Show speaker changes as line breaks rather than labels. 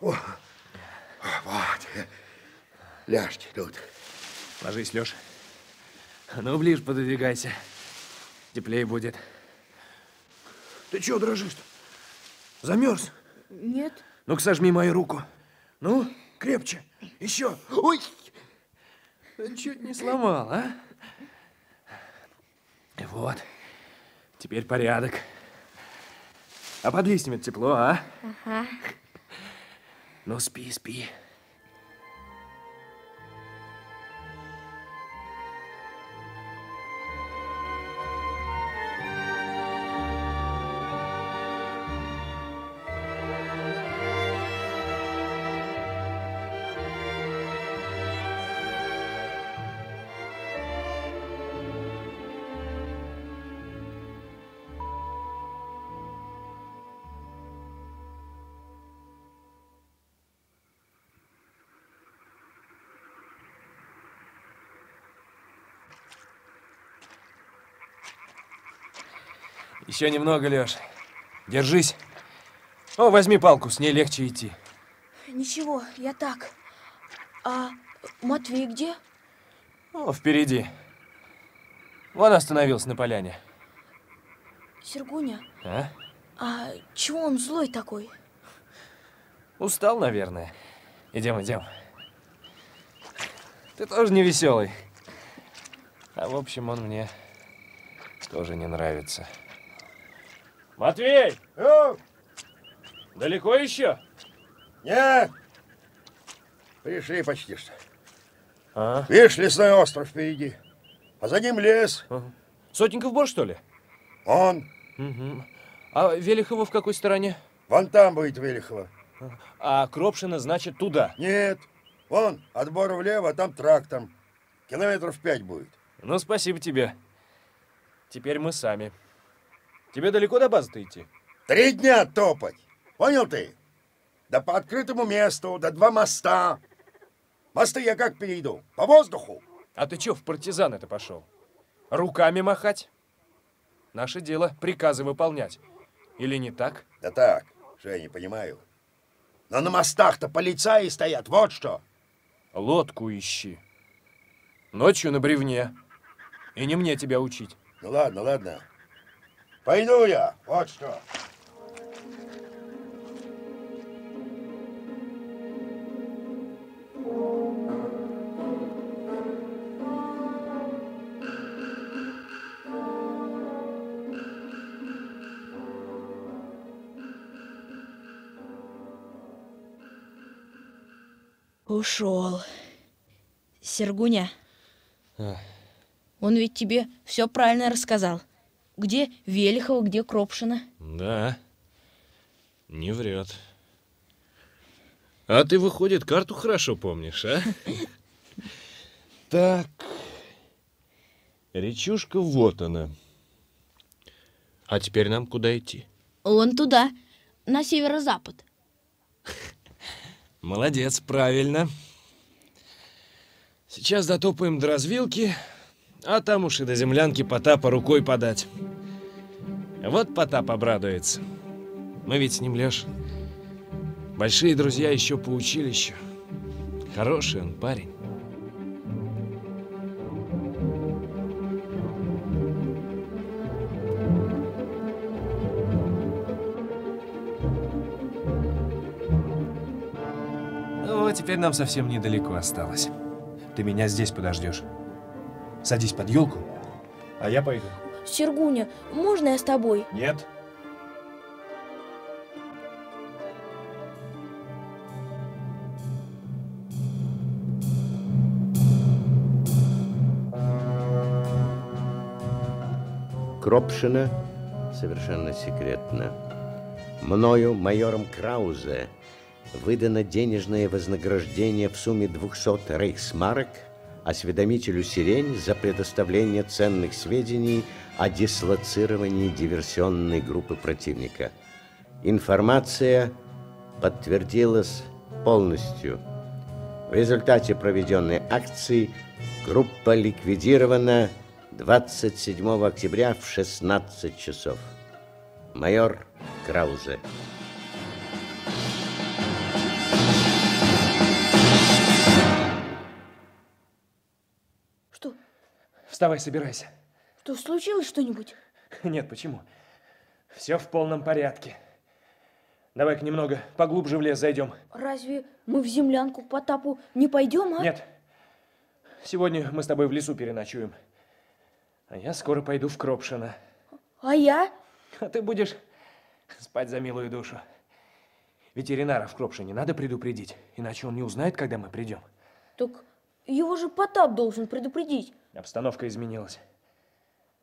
О, вот. Ляжьте тут.
Ложись, Леш. Ну, ближе пододвигайся. Теплее будет. Ты чего дрожишь-то? Замерз?
Нет.
Ну-ка, сожми мою руку. Ну, крепче. Еще. Ой! Чуть не сломал, а? Вот. Теперь порядок. А под листьями тепло, а?
Ага.
No space, Еще немного, Леш. Держись. О, возьми палку, с ней легче идти.
Ничего, я так. А Матвей где?
О, впереди. Вон остановился на поляне.
Сергуня,
А?
а чего он злой такой?
Устал, наверное. Идем, идем. Ты тоже не веселый. А в общем, он мне тоже не нравится. Матвей!
О,
Далеко еще?
нет. Пришли почти что.
А?
Видишь, лесной остров впереди. А за ним лес.
Ага. Сотников бор, что ли?
Он.
Угу. А Велихово в какой стороне?
Вон там будет Велихова.
А Кропшина, значит, туда.
Нет. Вон, от бора влево, а там трактом. Километров пять будет.
Ну, спасибо тебе. Теперь мы сами. Тебе далеко до базы-то идти?
Три дня топать. Понял ты? Да по открытому месту, до два моста. Мосты я как перейду? По воздуху?
А ты чё в партизан это пошел? Руками махать? Наше дело приказы выполнять. Или не так?
Да так, что я не понимаю. Но на мостах-то полицаи стоят, вот что.
Лодку ищи. Ночью на бревне. И не мне тебя учить.
Ну ладно, ладно. Пойду я, вот что.
Ушел. Сергуня.
А.
Он ведь тебе все правильно рассказал. Где Велихова, где Кропшина.
Да. Не врет. А ты, выходит, карту хорошо помнишь, а? Так. Речушка вот она. А теперь нам куда идти?
Вон туда, на северо-запад.
Молодец, правильно. Сейчас дотопаем до развилки, а там уж и до землянки Потапа рукой подать. Вот Потап обрадуется. Мы ведь с ним, Леш, большие друзья еще по училищу. Хороший он парень. Ну, теперь нам совсем недалеко осталось. Ты меня здесь подождешь. Садись под елку, а я пойду.
Сергуня, можно я с тобой?
Нет.
Кропшина совершенно секретно. Мною, майором Краузе, выдано денежное вознаграждение в сумме 200 рейхсмарок осведомителю «Сирень» за предоставление ценных сведений о дислоцировании диверсионной группы противника. Информация подтвердилась полностью. В результате проведенной акции группа ликвидирована 27 октября в 16 часов. Майор Краузе.
Вставай, собирайся.
Что, случилось что-нибудь?
Нет, почему? Все в полном порядке. Давай-ка немного поглубже в лес зайдем.
Разве мы в землянку к Потапу не пойдем, а?
Нет. Сегодня мы с тобой в лесу переночуем. А я скоро пойду в Кропшино.
А я?
А ты будешь спать за милую душу. Ветеринара в Кропшине надо предупредить, иначе он не узнает, когда мы придем.
Так его же Потап должен предупредить.
Обстановка изменилась.